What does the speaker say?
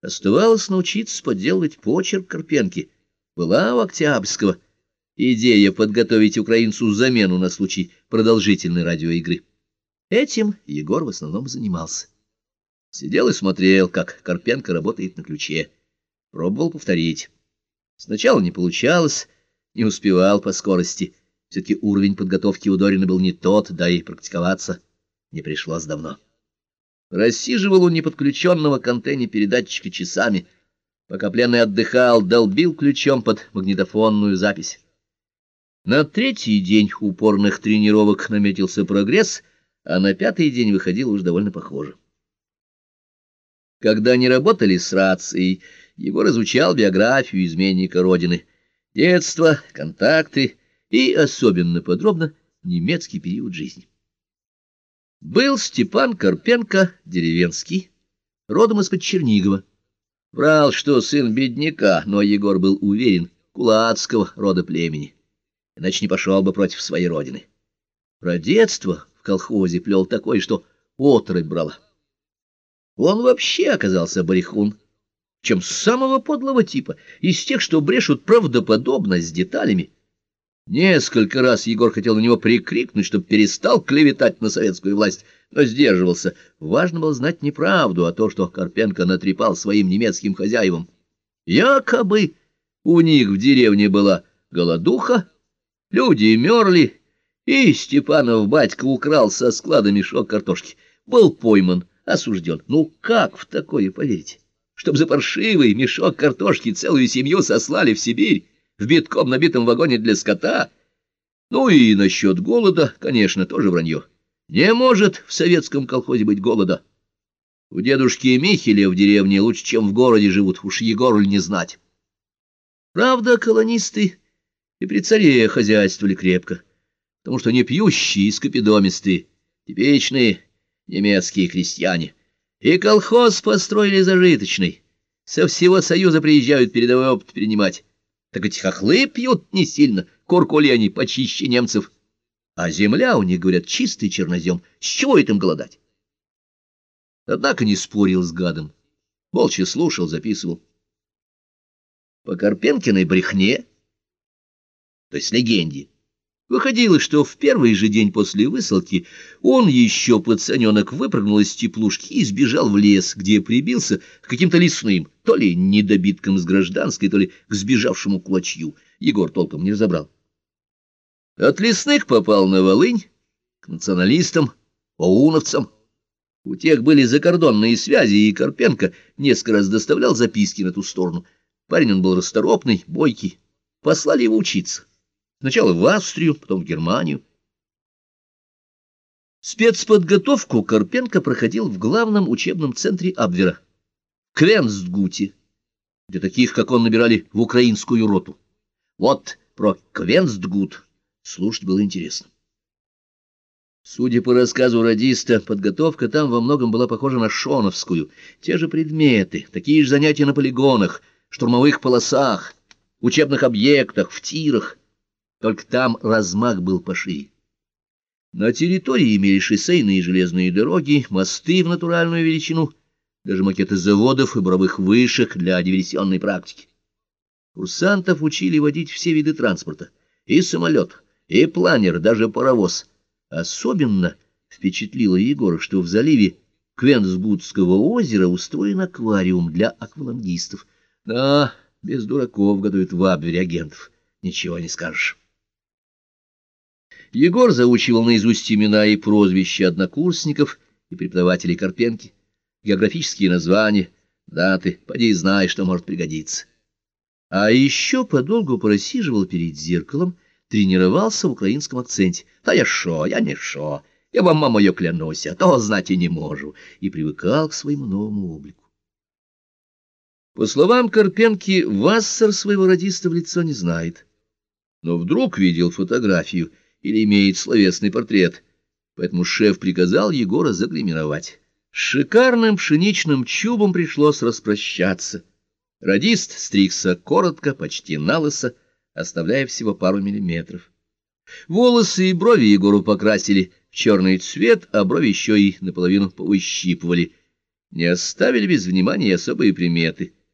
Оставалось научиться подделывать почерк Карпенки. Была у Октябрьского идея подготовить украинцу замену на случай продолжительной радиоигры. Этим Егор в основном занимался. Сидел и смотрел, как Карпенко работает на ключе. Пробовал повторить. Сначала не получалось, не успевал по скорости. Все-таки уровень подготовки у Дорина был не тот, да и практиковаться не пришлось давно. Рассиживал у неподключенного к антенне передатчика часами. Пока пленный отдыхал, долбил ключом под магнитофонную запись. На третий день упорных тренировок наметился прогресс, а на пятый день выходило уж довольно похоже. Когда они работали с рацией, Егор изучал биографию изменника Родины, детство, контакты и, особенно подробно, немецкий период жизни. Был Степан Карпенко, деревенский, родом из-под Чернигова. Врал, что сын бедняка, но Егор был уверен, кулацкого рода племени, иначе не пошел бы против своей родины. Про детство в колхозе плел такое, что отрыбь брала. Он вообще оказался барихун, чем самого подлого типа, из тех, что брешут правдоподобно с деталями, Несколько раз Егор хотел на него прикрикнуть, чтобы перестал клеветать на советскую власть, но сдерживался. Важно было знать не правду, а то, что Карпенко натрепал своим немецким хозяевам. Якобы у них в деревне была голодуха, люди мерли, и Степанов батька украл со склада мешок картошки. Был пойман, осужден. Ну как в такое поверить? Чтоб за паршивый мешок картошки целую семью сослали в Сибирь? В битком набитом вагоне для скота. Ну и насчет голода, конечно, тоже вранье. Не может в советском колхозе быть голода. У дедушки Михеля в деревне лучше, чем в городе живут, уж Егору не знать. Правда, колонисты и при царе хозяйствовали крепко, потому что не пьющие и скопидомистые, типичные немецкие крестьяне. И колхоз построили зажиточный. Со всего Союза приезжают передовой опыт перенимать. Так эти хохлы пьют не сильно, куркули они почище немцев. А земля у них, говорят, чистый чернозем. С чего этим голодать? Однако не спорил с гадом. Молча слушал, записывал. По Карпенкиной брехне, то есть легенде, Выходило, что в первый же день после высылки он еще, пацаненок, выпрыгнул из теплушки и сбежал в лес, где прибился к каким-то лесным, то ли недобиткам с гражданской, то ли к сбежавшему кулачью. Егор толком не разобрал. От лесных попал на Волынь, к националистам, оуновцам. У тех были закордонные связи, и Карпенко несколько раз доставлял записки на ту сторону. Парень он был расторопный, бойкий. Послали его учиться. Сначала в Австрию, потом в Германию. Спецподготовку Карпенко проходил в главном учебном центре Абвера, Квенстгуте, где таких, как он, набирали в украинскую роту. Вот про Квенстгут слушать было интересно. Судя по рассказу радиста, подготовка там во многом была похожа на шоновскую. Те же предметы, такие же занятия на полигонах, штурмовых полосах, учебных объектах, в тирах только там размах был пошире. На территории имели шоссейные и железные дороги, мосты в натуральную величину, даже макеты заводов и буровых вышек для диверсионной практики. Курсантов учили водить все виды транспорта, и самолет, и планер, даже паровоз. Особенно впечатлило Егора, что в заливе Квенсгудского озера устроен аквариум для аквалангистов. Да, без дураков готовят в агентов, ничего не скажешь. Егор заучивал наизусть имена и прозвища однокурсников и преподавателей Карпенки, географические названия, даты, поди знай, что может пригодиться. А еще подолгу просиживал перед зеркалом, тренировался в украинском акценте. «Та я шо, я не шо, я вам, мама, ее клянусь, а то знать и не можу», и привыкал к своему новому облику. По словам Карпенки, Вассер своего радиста в лицо не знает. Но вдруг видел фотографию — или имеет словесный портрет, поэтому шеф приказал Егора загримировать. С шикарным пшеничным чубом пришлось распрощаться. Радист стригся коротко, почти налысо, оставляя всего пару миллиметров. Волосы и брови Егору покрасили в черный цвет, а брови еще и наполовину поущипывали. не оставили без внимания особые приметы.